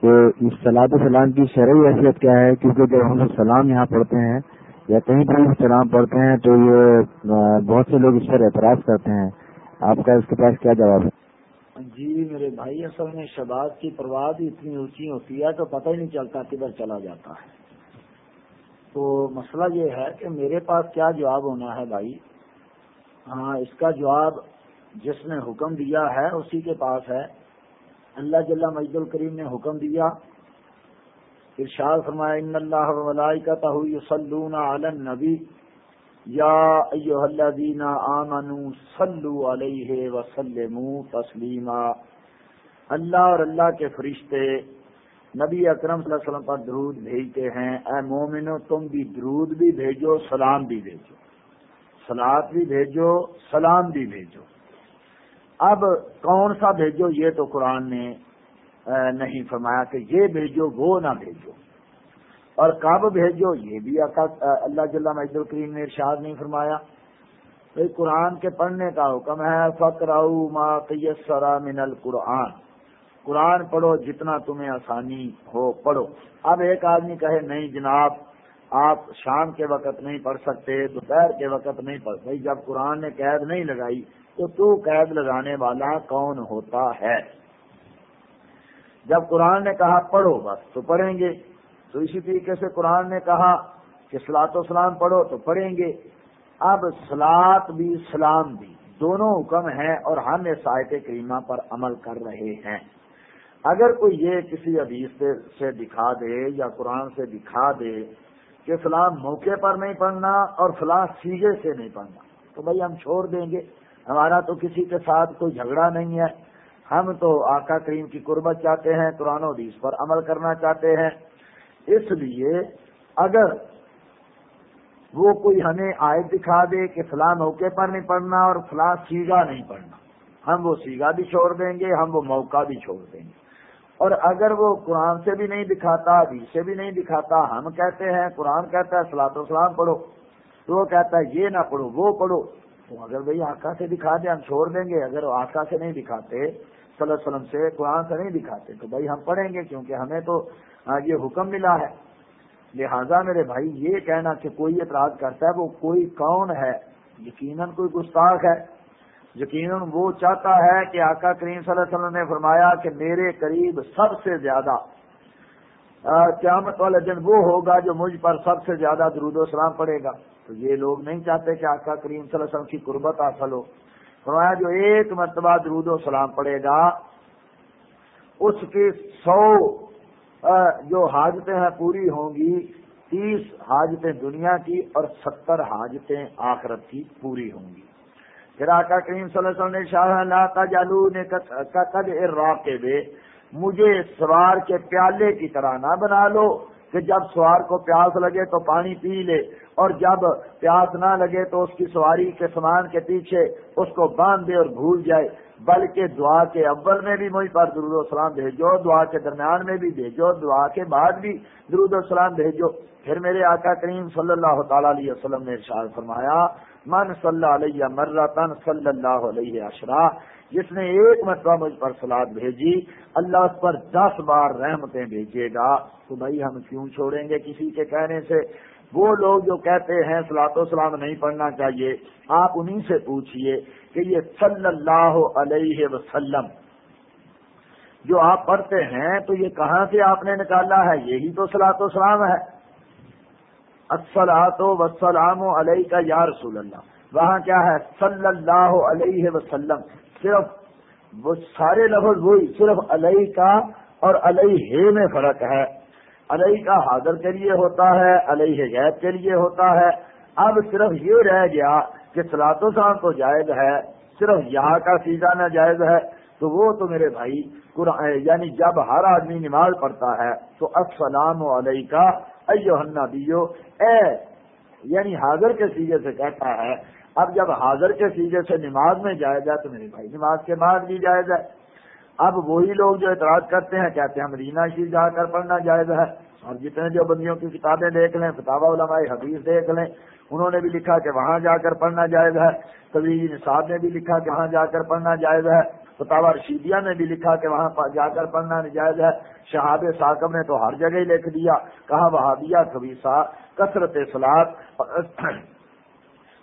تو اس سلاد سلام کی شرعی حیثیت کیا ہے؟ کیونکہ جب ہم لوگ سلام یہاں پڑھتے ہیں یا کہیں پر بھی سلام پڑھتے ہیں تو یہ بہت سے لوگ اس پر اعتراض کرتے ہیں۔ آپ کا اس کے پاس کیا جواب ہے؟ جی میرے بھائی اصل میں شباب کی پرواز اتنی اونچی ہوتی ہے تو پتہ ہی نہیں چلتا کدھر چلا جاتا ہے۔ تو مسئلہ یہ ہے کہ میرے پاس کیا جواب ہونا ہے بھائی؟ ہاں اس کا جواب جس نے حکم دیا ہے اسی کے پاس ہے۔ اللہ جل مجد الکریم نے حکم دیا، ارشاد فرمایا، ان اللہ و ملائکتہ یصلون علی النبی۔ یا ایوہ الذین آمنوا صلو علیہ وسلموا تسلیما۔ اللہ اور اللہ کے فرشتے نبی اکرم صلی اللہ علیہ وسلم پر درود بھیجتے ہیں۔ اے مومنو، تم بھی درود بھی بھیجو، سلام بھی بھیجو۔ سلاد بھی بھیجو، سلام بھی بھیجو۔ اب کون سا بھیجو؟ یہ تو قرآن نے نہیں فرمایا کہ یہ بھیجو، وہ نہ بھیجو۔ اور کب بھیجو؟ یہ بھی اللہ جل مجد الکریم نے ارشاد نہیں فرمایا۔ بھائی قرآن کے پڑھنے کا حکم ہے فکر ما سرا من القرآن۔ قرآن پڑھو جتنا تمہیں آسانی ہو، پڑھو۔ اب ایک آدمی کہے، نہیں جناب، آپ شام کے وقت نہیں پڑھ سکتے، دوپہر کے وقت نہیں پڑھ بھائی جب قرآن نے قید نہیں لگائی تو تو قید لگانے والا کون ہوتا ہے؟ جب قرآن نے کہا پڑھو بس، تو پڑھیں گے۔ تو اسی طریقے سے قرآن نے کہا کہ سلاط و سلام پڑھو تو پڑھیں گے۔ اب سلاد بھی سلام بھی، دونوں حکم ہیں اور ہم اس آیت کریمہ پر عمل کر رہے ہیں۔ اگر کوئی یہ کسی حدیث سے دکھا دے یا قرآن سے دکھا دے کہ فلاں موقع پر نہیں پڑھنا اور فلاں سیگے سے نہیں پڑھنا، تو بھائی ہم چھوڑ دیں گے۔ ہمارا تو کسی کے ساتھ کوئی جھگڑا نہیں ہے۔ ہم تو آقا کریم کی قربت چاہتے ہیں، قرآن و حدیث پر عمل کرنا چاہتے ہیں۔ اس لیے اگر وہ کوئی ہمیں آئے دکھا دے کہ فلاں موقع پر نہیں پڑھنا اور فلاں سیگا نہیں پڑھنا، ہم وہ سیگا بھی چھوڑ دیں گے، ہم وہ موقع بھی چھوڑ دیں گے۔ اور اگر وہ قرآن سے بھی نہیں دکھاتا، حدیث سے بھی نہیں دکھاتا، ہم کہتے ہیں، قرآن کہتا ہے سلاط و سلام پڑھو۔ تو وہ کہتا ہے، یہ نہ پڑھو، وہ پڑھو۔ تو اگر بھائی آقا سے دکھا دیں ہم چھوڑ دیں گے، اگر آقا سے نہیں دکھاتے، صلی اللہ علیہ وسلم سے قرآن سے نہیں دکھاتے، تو بھائی ہم پڑھیں گے کیونکہ ہمیں تو یہ حکم ملا ہے۔ لہذا میرے بھائی یہ کہنا کہ کوئی اعتراض کرتا ہے، وہ کوئی کون ہے؟ یقیناً کوئی گستاخ ہے۔ یقیناً وہ چاہتا ہے کہ آقا کریم صلی اللہ علیہ وسلم نے فرمایا کہ میرے قریب سب سے زیادہ قیامت والا دن وہ ہوگا جو مجھ پر سب سے زیادہ درود و سلام پڑے گا۔ تو یہ لوگ نہیں چاہتے کہ آقا کریم صلی اللہ علیہ وسلم کی قربت حاصل ہو۔ فرمایا، جو ایک مرتبہ درود و سلام پڑے گا، اس کی سو جو حاجتیں ہیں پوری ہوں گی، تیس حاجتیں دنیا کی اور ستر حاجتیں آخرت کی پوری ہوں گی۔ پھر آقا کریم صلی اللہ علیہ وسلم نے شاہ اللہ کا جالو نے قد کے دے مجھے سوار کے پیالے کی طرح نہ بنا لو کہ جب سوار کو پیاس لگے تو پانی پی لے۔ اور جب پیاس نہ لگے تو اس کی سواری کے سامان کے پیچھے اس کو باندھ دے اور بھول جائے، بلکہ دعا کے اول میں بھی مجھ پر درود و سلام بھیجو، دعا کے درمیان میں بھی بھیجو، دعا کے بعد بھی درود و سلام بھیجو۔ پھر میرے آقا کریم صلی اللہ تعالی علیہ وسلم نے ارشاد فرمایا، من صلی اللہ علیہ مرتن صلی اللہ علیہ اشرا جس نے ایک مرتبہ مجھ پر سلاد بھیجی، اللہ اس پر دس بار رحمتیں بھیجے گا۔ تو بھائی ہم کیوں چھوڑیں گے کسی کے کہنے سے؟ وہ لوگ جو کہتے ہیں سلاط و سلام نہیں پڑھنا چاہیے، آپ انہیں سے پوچھئے کہ یہ صلی اللہ علیہ وسلم جو آپ پڑھتے ہیں، تو یہ کہاں سے آپ نے نکالا ہے؟ یہی تو سلاط و سلام ہے۔ السلاط وسلام علیہ کا یا رسول اللہ وہاں کیا ہے؟ صلی اللہ علیہ وسلم۔ صرف وہ سارے لفظ وہی، صرف علیہ کا اور علیہ میں فرق ہے۔ علیہ کا حاضر کے لیے ہوتا ہے، علیہ غیب کے لیے ہوتا ہے۔ اب صرف یہ رہ گیا کہ سلاط و شام تو جائز ہے، صرف یہاں کا سیدھا نہ جائز ہے۔ تو وہ تو میرے بھائی یعنی جب ہر آدمی نماز پڑھتا ہے، تو السلام علیہ کا ایو دیو اے یعنی حاضر کے سیدھے سے کہتا ہے، اب جب حاضر کے سیدھے سے نماز میں جائز ہے تو میرے بھائی نماز کے بعد بھی جائز ہے۔ اب وہی لوگ جو اعتراض کرتے ہیں، کہتے ہیں مدینہ شریف جا کر پڑھنا جائز ہے۔ اور جتنے جو بندیوں کی کتابیں دیکھ لیں فتح علماء حدیث دیکھ لیں، انہوں نے بھی لکھا کہ وہاں جا کر پڑھنا جائز ہے۔ کبھی نصاب نے بھی لکھا کہ وہاں جا کر پڑھنا جائز ہے۔ فتح رشیدیہ نے بھی لکھا کہ وہاں جا کر پڑھنا نجائز ہے۔ شہاب ثاقب نے تو ہر جگہ ہی لکھ دیا۔ کہا وہابیہ کبھی سا کثرت سلاد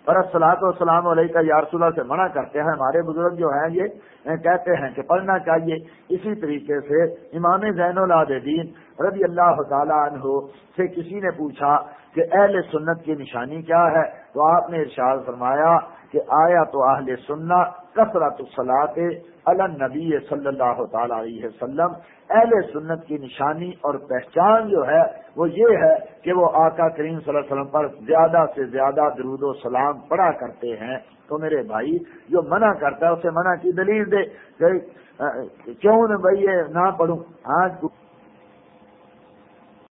پر سلاد و السلام علیہ کا یارس اللہ سے منع کرتے ہیں، ہمارے بزرگ جو ہیں، یہ کہتے ہیں کہ پڑھنا چاہیے۔ اسی طریقے سے امام زین العابدین رضی اللہ تعالیٰ عنہ سے کسی نے پوچھا کہ اہل سنت کی نشانی کیا ہے؟ تو آپ نے ارشاد فرمایا کہ آیا تو اہل سننا کثرت الصلاط النبی صلی اللہ تعالی علیہ وسلم۔ اہل سنت کی نشانی اور پہچان جو ہے وہ یہ ہے کہ وہ آقا کریم صلی اللہ علیہ وسلم پر زیادہ سے زیادہ درود و سلام پڑھا کرتے ہیں۔ تو میرے بھائی، جو منع کرتا ہے اسے منع کی دلیل دے کیوں بھائی یہ نہ پڑھوں؟ ہاں